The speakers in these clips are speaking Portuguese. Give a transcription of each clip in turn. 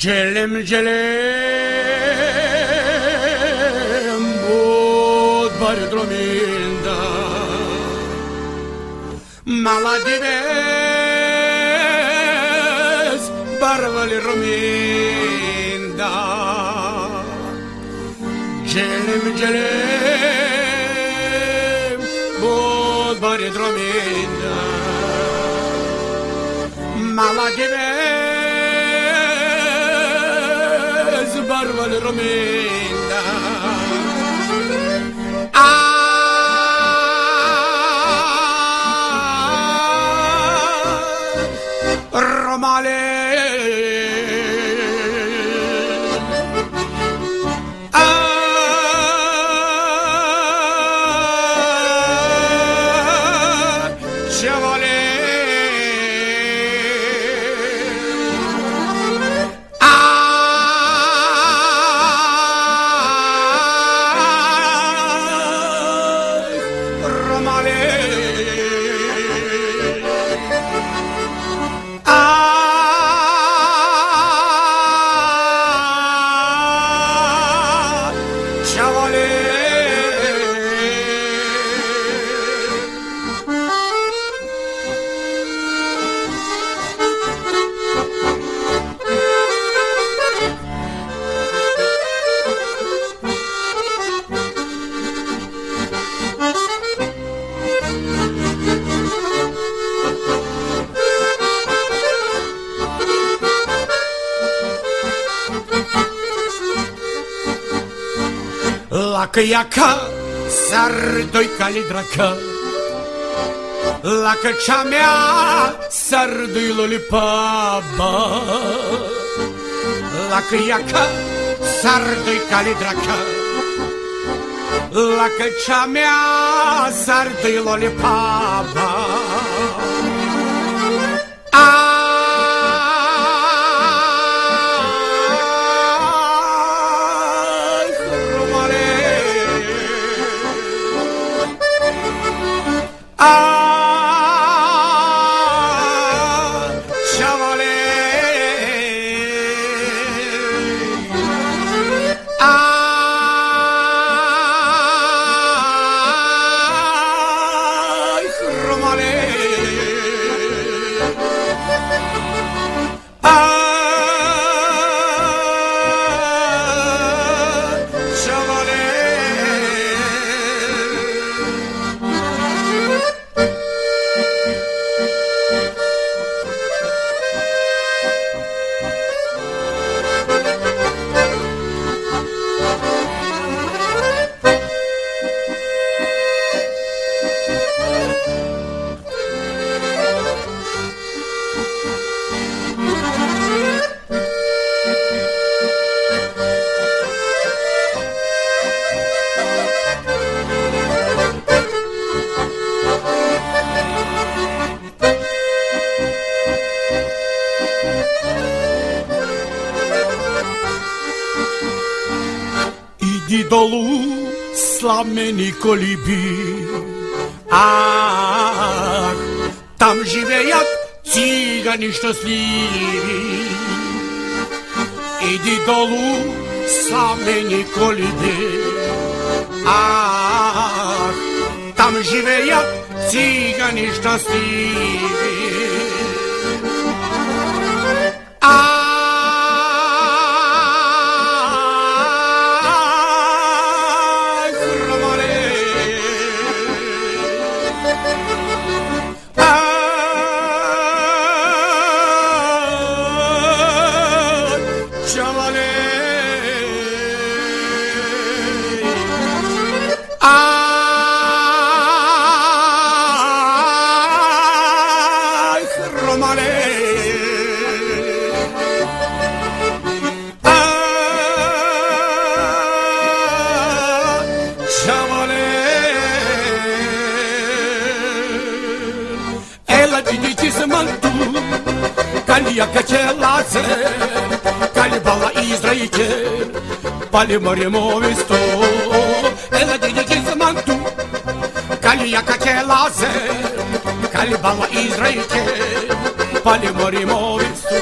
Jelim jelim bud var drominda Mala barvali romin. جلم جلم بود باری درامین ملگی بز بروال رومین Лакаяка, сардой калидрака, Лакачамя, сардой лолипаба. Лакаяка, сардой калидрака, Лакачамя, сардой лолипаба. долу сламени колиби. Ах, там живеят цигани щастливи. Иди долу сламени колиби. Ах, там живеят цигани щастливи. Dizmantu, Kalia Kachelaze, Kalibala Israel. Izrael Pali mori movi sto Ela didi kizmantu Kali yaka kelaze Kali bala Izrael Pali mori movi sto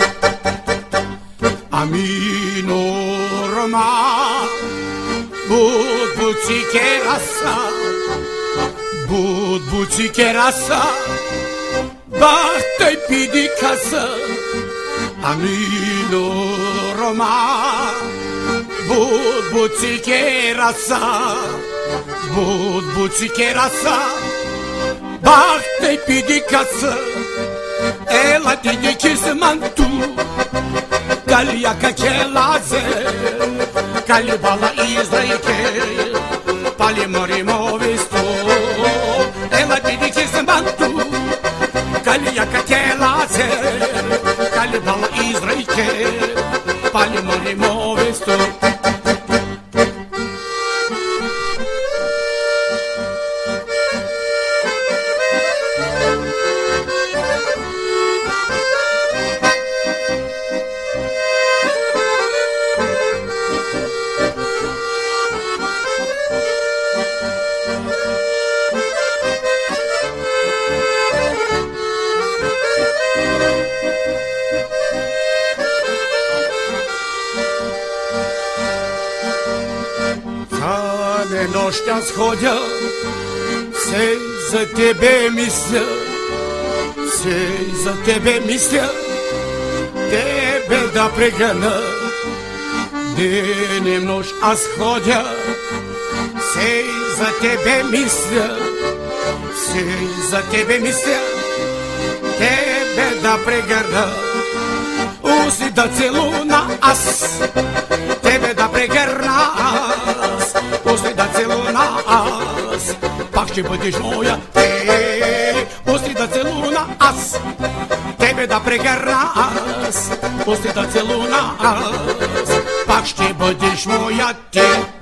Amino Roma Bud buci kerasa Amino Roma Bud buci kerasa Bud buci kerasa Barte pidi casa Ela te dice mantu Galia kakelaze Kalibala Izraike Pali morimovisto trăi ce Palmo noștri sходя, все за тебе мисля, все за тебе мисля, тебе да прегърна. Денем нощ аз ходя, все за тебе мисля, все за тебе мисля, тебе да прегърна. Уси да целуна аз, тебе да прегърна аз, уси да целуна аз, пак ще бъдеш моя те, уси да целуна аз, тебе да прегърна аз, уси да целуна аз, пак ще бъдеш моя те.